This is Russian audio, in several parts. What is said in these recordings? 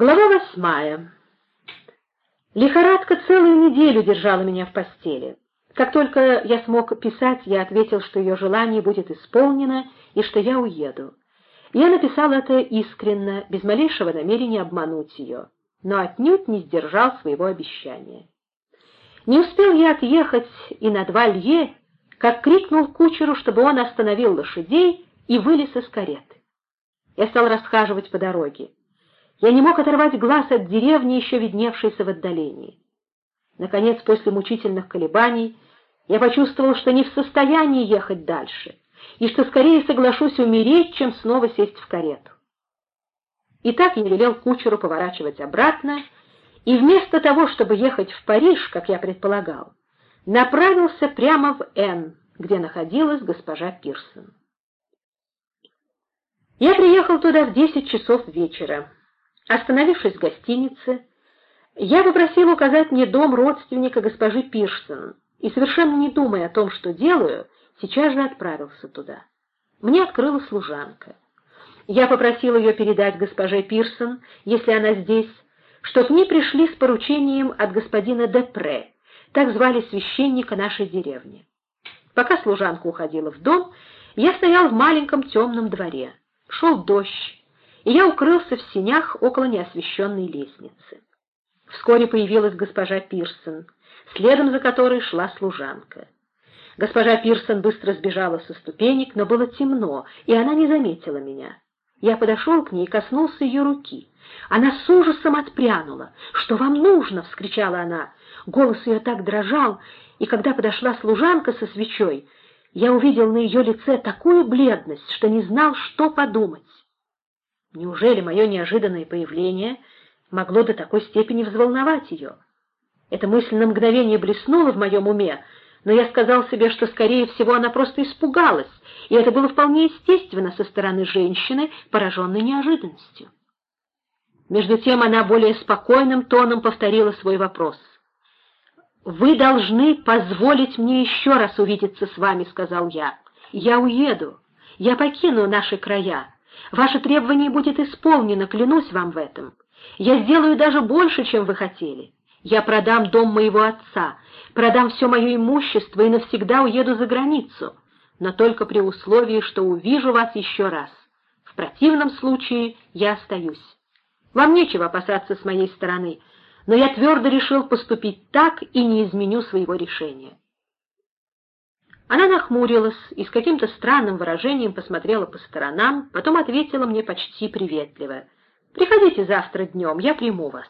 Глава восьмая. Лихорадка целую неделю держала меня в постели. Как только я смог писать, я ответил, что ее желание будет исполнено и что я уеду. Я написал это искренно, без малейшего намерения обмануть ее, но отнюдь не сдержал своего обещания. Не успел я отъехать и на два лье, как крикнул кучеру, чтобы он остановил лошадей и вылез из кареты. Я стал расхаживать по дороге. Я не мог оторвать глаз от деревни, еще видневшейся в отдалении. Наконец, после мучительных колебаний, я почувствовал, что не в состоянии ехать дальше, и что скорее соглашусь умереть, чем снова сесть в карету. Итак, я велел кучеру поворачивать обратно, и вместо того, чтобы ехать в Париж, как я предполагал, направился прямо в Н, где находилась госпожа Пирсон. Я приехал туда в десять часов вечера. Остановившись в гостинице, я попросил указать мне дом родственника госпожи Пирсон и, совершенно не думая о том, что делаю, сейчас же отправился туда. Мне открыла служанка. Я попросил ее передать госпоже Пирсон, если она здесь, что к ней пришли с поручением от господина Депре, так звали священника нашей деревни. Пока служанка уходила в дом, я стоял в маленьком темном дворе. Шел дождь, и я укрылся в синях около неосвещенной лестницы. Вскоре появилась госпожа Пирсон, следом за которой шла служанка. Госпожа Пирсон быстро сбежала со ступенек, но было темно, и она не заметила меня. Я подошел к ней и коснулся ее руки. Она с ужасом отпрянула. «Что вам нужно?» — вскричала она. Голос ее так дрожал, и когда подошла служанка со свечой, я увидел на ее лице такую бледность, что не знал, что подумать. Неужели мое неожиданное появление могло до такой степени взволновать ее? Эта мысль на мгновение блеснула в моем уме, но я сказал себе, что, скорее всего, она просто испугалась, и это было вполне естественно со стороны женщины, пораженной неожиданностью. Между тем она более спокойным тоном повторила свой вопрос. «Вы должны позволить мне еще раз увидеться с вами», — сказал я. «Я уеду, я покину наши края». Ваше требование будет исполнено, клянусь вам в этом. Я сделаю даже больше, чем вы хотели. Я продам дом моего отца, продам все мое имущество и навсегда уеду за границу, но только при условии, что увижу вас еще раз. В противном случае я остаюсь. Вам нечего опасаться с моей стороны, но я твердо решил поступить так и не изменю своего решения. Она нахмурилась и с каким-то странным выражением посмотрела по сторонам, потом ответила мне почти приветливо. «Приходите завтра днем, я приму вас».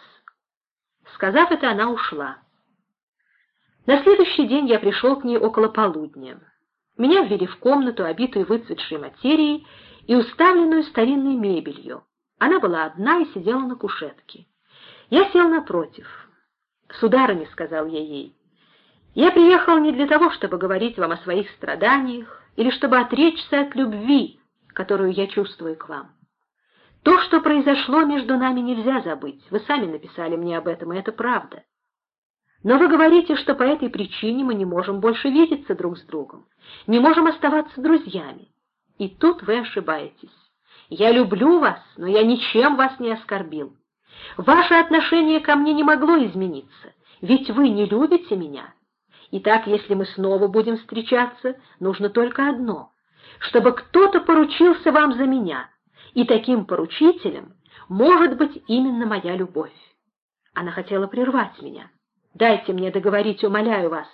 Сказав это, она ушла. На следующий день я пришел к ней около полудня. Меня ввели в комнату, обитую выцветшей материей и уставленную старинной мебелью. Она была одна и сидела на кушетке. Я сел напротив. «Сударыня», — сказал я ей, я приехал не для того, чтобы говорить вам о своих страданиях или чтобы отречься от любви, которую я чувствую к вам. То, что произошло между нами, нельзя забыть. Вы сами написали мне об этом, и это правда. Но вы говорите, что по этой причине мы не можем больше видеться друг с другом, не можем оставаться друзьями. И тут вы ошибаетесь. Я люблю вас, но я ничем вас не оскорбил. Ваше отношение ко мне не могло измениться, ведь вы не любите меня. Итак, если мы снова будем встречаться, нужно только одно — чтобы кто-то поручился вам за меня, и таким поручителем может быть именно моя любовь. Она хотела прервать меня. Дайте мне договорить, умоляю вас.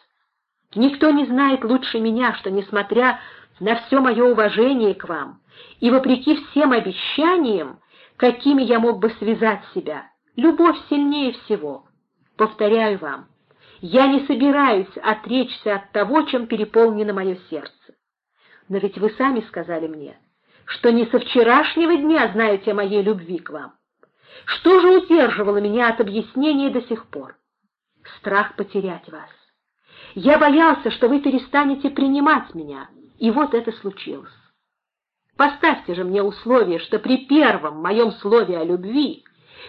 Никто не знает лучше меня, что, несмотря на все мое уважение к вам и вопреки всем обещаниям, какими я мог бы связать себя, любовь сильнее всего. Повторяю вам, я не собираюсь отречься от того, чем переполнено мое сердце. Но ведь вы сами сказали мне, что не со вчерашнего дня знаете о моей любви к вам. Что же удерживало меня от объяснения до сих пор? Страх потерять вас. Я боялся, что вы перестанете принимать меня, и вот это случилось. Поставьте же мне условие, что при первом моем слове о любви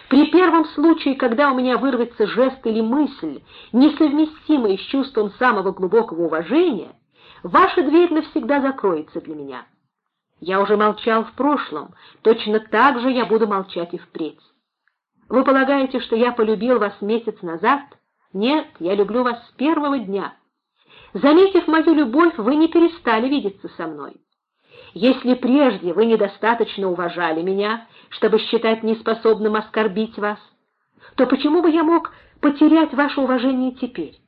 при первом случае, когда у меня вырвется жест или мысль, несовместимые с чувством самого глубокого уважения, ваша дверь навсегда закроется для меня. Я уже молчал в прошлом, точно так же я буду молчать и впредь. Вы полагаете, что я полюбил вас месяц назад? Нет, я люблю вас с первого дня. Заметив мою любовь, вы не перестали видеться со мной. Если прежде вы недостаточно уважали меня, чтобы считать неспособным оскорбить вас, то почему бы я мог потерять ваше уважение теперь?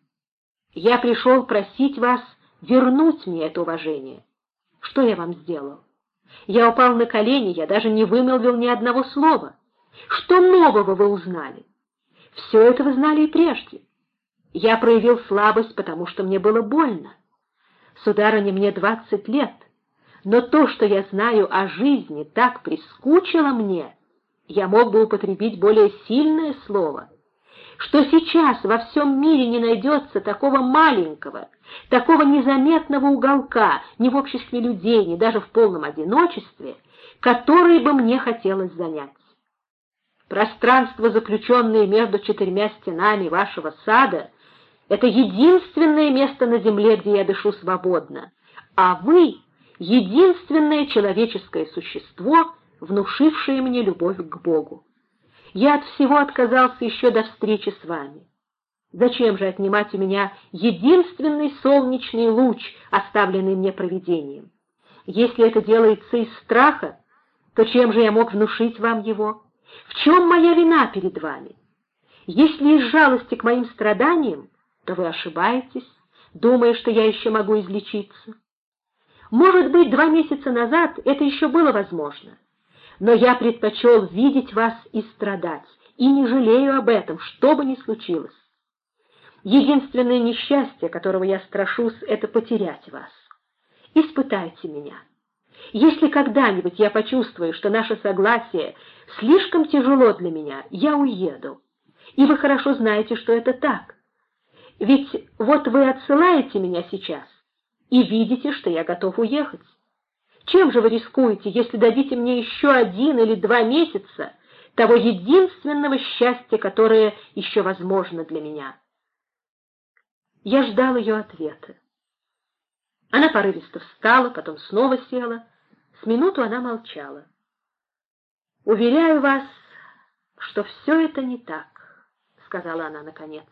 Я пришел просить вас вернуть мне это уважение. Что я вам сделал? Я упал на колени, я даже не вымолвил ни одного слова. Что нового вы узнали? Все это вы знали и прежде. Я проявил слабость, потому что мне было больно. Сударыня, мне двадцать лет, но то, что я знаю о жизни, так прискучило мне, я мог бы употребить более сильное слово, что сейчас во всем мире не найдется такого маленького, такого незаметного уголка ни в обществе людей, ни даже в полном одиночестве, который бы мне хотелось занять. Пространство, заключенное между четырьмя стенами вашего сада, это единственное место на земле, где я дышу свободно, а вы — единственное человеческое существо, внушившее мне любовь к Богу. Я от всего отказался еще до встречи с вами. Зачем же отнимать у меня единственный солнечный луч, оставленный мне провидением? Если это делается из страха, то чем же я мог внушить вам его? В чем моя вина перед вами? Если из жалости к моим страданиям, то вы ошибаетесь, думая, что я еще могу излечиться. Может быть, два месяца назад это еще было возможно, но я предпочел видеть вас и страдать, и не жалею об этом, что бы ни случилось. Единственное несчастье, которого я страшусь, это потерять вас. Испытайте меня. Если когда-нибудь я почувствую, что наше согласие слишком тяжело для меня, я уеду. И вы хорошо знаете, что это так. Ведь вот вы отсылаете меня сейчас и видите, что я готов уехать. Чем же вы рискуете, если дадите мне еще один или два месяца того единственного счастья, которое еще возможно для меня? Я ждал ее ответа. Она порывисто встала, потом снова села. С минуту она молчала. «Уверяю вас, что все это не так», — сказала она наконец.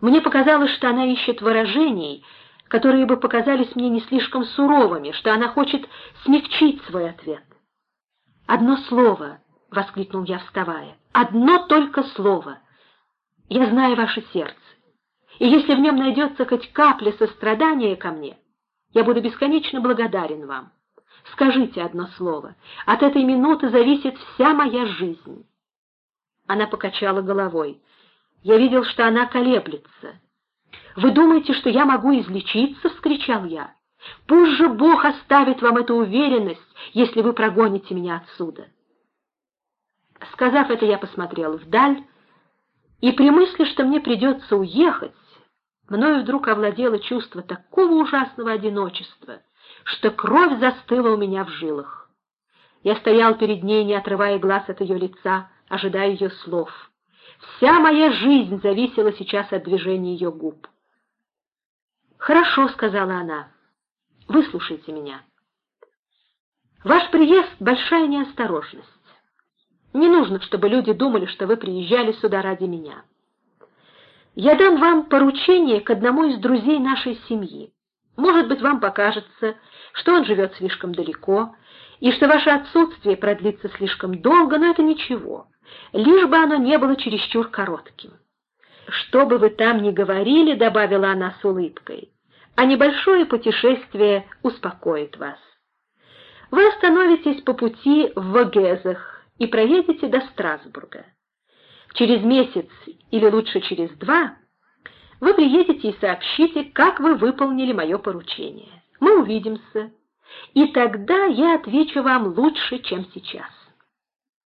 Мне показалось, что она ищет выражений, которые бы показались мне не слишком суровыми, что она хочет смягчить свой ответ. «Одно слово!» — воскликнул я, вставая. «Одно только слово! Я знаю ваше сердце, и если в нем найдется хоть капля сострадания ко мне, я буду бесконечно благодарен вам. Скажите одно слово. От этой минуты зависит вся моя жизнь». Она покачала головой. Я видел, что она колеблется. «Вы думаете, что я могу излечиться?» — вскричал я. «Пусть же Бог оставит вам эту уверенность, если вы прогоните меня отсюда». Сказав это, я посмотрел вдаль, и при мысли, что мне придется уехать, мною вдруг овладело чувство такого ужасного одиночества, что кровь застыла у меня в жилах. Я стоял перед ней, не отрывая глаз от ее лица, ожидая ее слов. Вся моя жизнь зависела сейчас от движения ее губ. «Хорошо», — сказала она, — «выслушайте меня. Ваш приезд — большая неосторожность. Не нужно, чтобы люди думали, что вы приезжали сюда ради меня. Я дам вам поручение к одному из друзей нашей семьи. Может быть, вам покажется, что он живет слишком далеко, и что ваше отсутствие продлится слишком долго, но это ничего, лишь бы оно не было чересчур коротким. «Что бы вы там ни говорили», — добавила она с улыбкой, — «а небольшое путешествие успокоит вас. Вы остановитесь по пути в Вогезах и проедете до Страсбурга. Через месяц, или лучше через два, вы приедете и сообщите, как вы выполнили мое поручение. Мы увидимся, и тогда я отвечу вам лучше, чем сейчас».